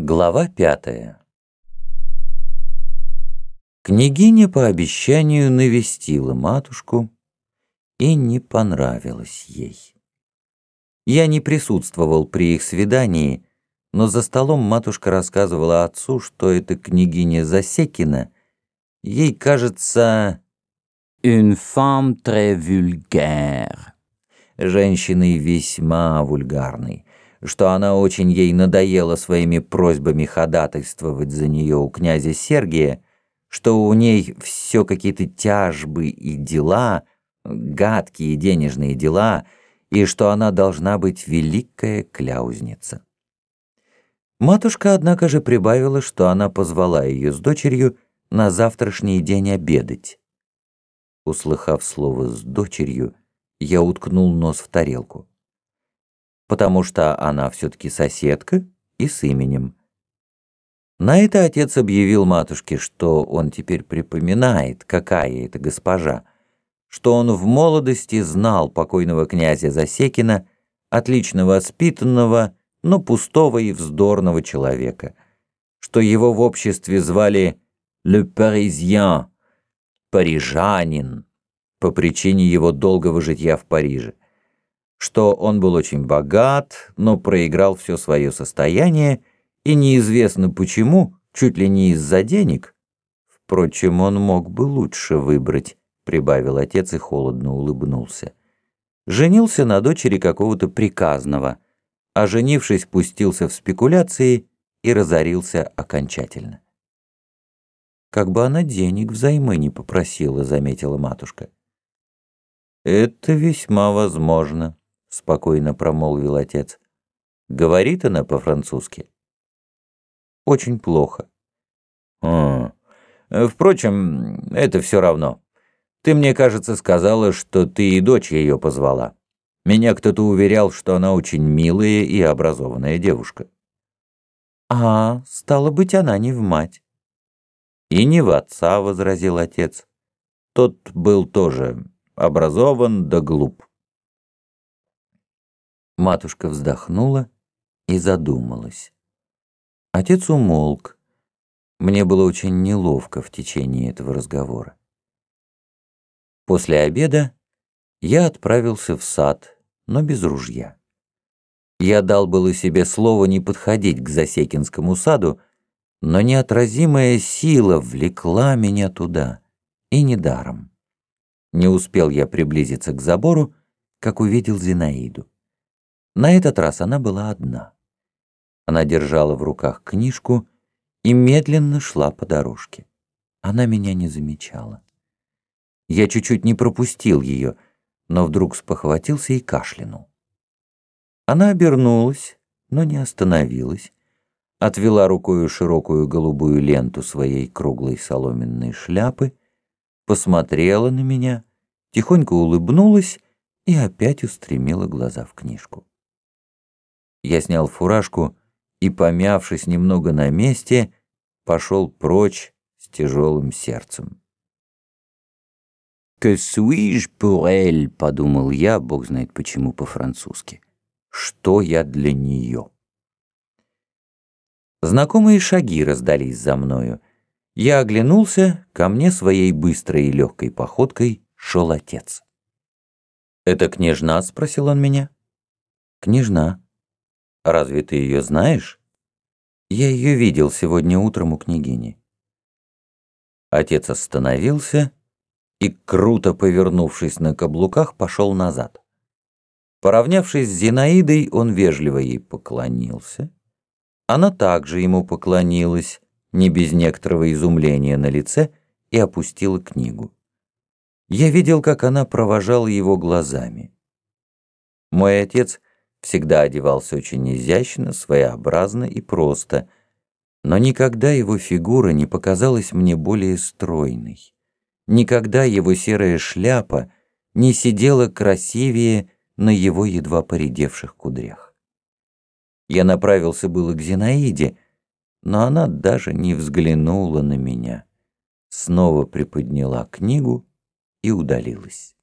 Глава пятая. Княгиня по обещанию навестила матушку, и не понравилось ей. Я не присутствовал при их свидании, но за столом матушка рассказывала отцу, что эта княгиня Засекина, ей кажется «une femme très vulgaire», женщиной весьма вульгарной, что она очень ей надоела своими просьбами ходатайствовать за нее у князя Сергия, что у ней все какие-то тяжбы и дела, гадкие денежные дела, и что она должна быть великая кляузница. Матушка, однако же, прибавила, что она позвала ее с дочерью на завтрашний день обедать. Услыхав слово «с дочерью», я уткнул нос в тарелку. Потому что она все-таки соседка и с именем. На это отец объявил матушке, что он теперь припоминает, какая это госпожа, что он в молодости знал покойного князя Засекина, отлично воспитанного, но пустого и вздорного человека, что его в обществе звали «le Parisien» — «парижанин» по причине его долгого житья в Париже, что он был очень богат, но проиграл все свое состояние и неизвестно почему, чуть ли не из-за денег. Впрочем, он мог бы лучше выбрать, прибавил отец и холодно улыбнулся. Женился на дочери какого-то приказного, а женившись, пустился в спекуляции и разорился окончательно. «Как бы она денег взаймы не попросила», — заметила матушка. «Это весьма возможно», — спокойно промолвил отец. «Говорит она по-французски?» очень плохо. А, впрочем, это все равно. Ты мне, кажется, сказала, что ты и дочь ее позвала. Меня кто-то уверял, что она очень милая и образованная девушка. А, стало быть, она не в мать. И не в отца, возразил отец. Тот был тоже образован да глуп. Матушка вздохнула и задумалась. Отец умолк. Мне было очень неловко в течение этого разговора. После обеда я отправился в сад, но без ружья. Я дал было себе слово не подходить к Засекинскому саду, но неотразимая сила влекла меня туда, и недаром. Не успел я приблизиться к забору, как увидел Зинаиду. На этот раз она была одна. Она держала в руках книжку и медленно шла по дорожке. Она меня не замечала. Я чуть-чуть не пропустил ее, но вдруг спохватился и кашлянул. Она обернулась, но не остановилась, отвела рукою широкую голубую ленту своей круглой соломенной шляпы, посмотрела на меня, тихонько улыбнулась и опять устремила глаза в книжку. Я снял фуражку и, помявшись немного на месте, пошел прочь с тяжелым сердцем. «Que suis-je pour elle?» — подумал я, бог знает почему по-французски. «Что я для нее?» Знакомые шаги раздались за мною. Я оглянулся, ко мне своей быстрой и легкой походкой шел отец. «Это княжна?» — спросил он меня. «Княжна». Разве ты ее знаешь? Я ее видел сегодня утром у княгини. Отец остановился и, круто повернувшись на каблуках, пошел назад. Поравнявшись с Зинаидой, он вежливо ей поклонился. Она также ему поклонилась, не без некоторого изумления на лице, и опустила книгу. Я видел, как она провожала его глазами. Мой отец — всегда одевался очень изящно, своеобразно и просто, но никогда его фигура не показалась мне более стройной. Никогда его серая шляпа не сидела красивее на его едва поредевших кудрях. Я направился было к Зинаиде, но она даже не взглянула на меня, снова приподняла книгу и удалилась.